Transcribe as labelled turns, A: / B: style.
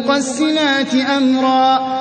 A: فالمقسمات أمرا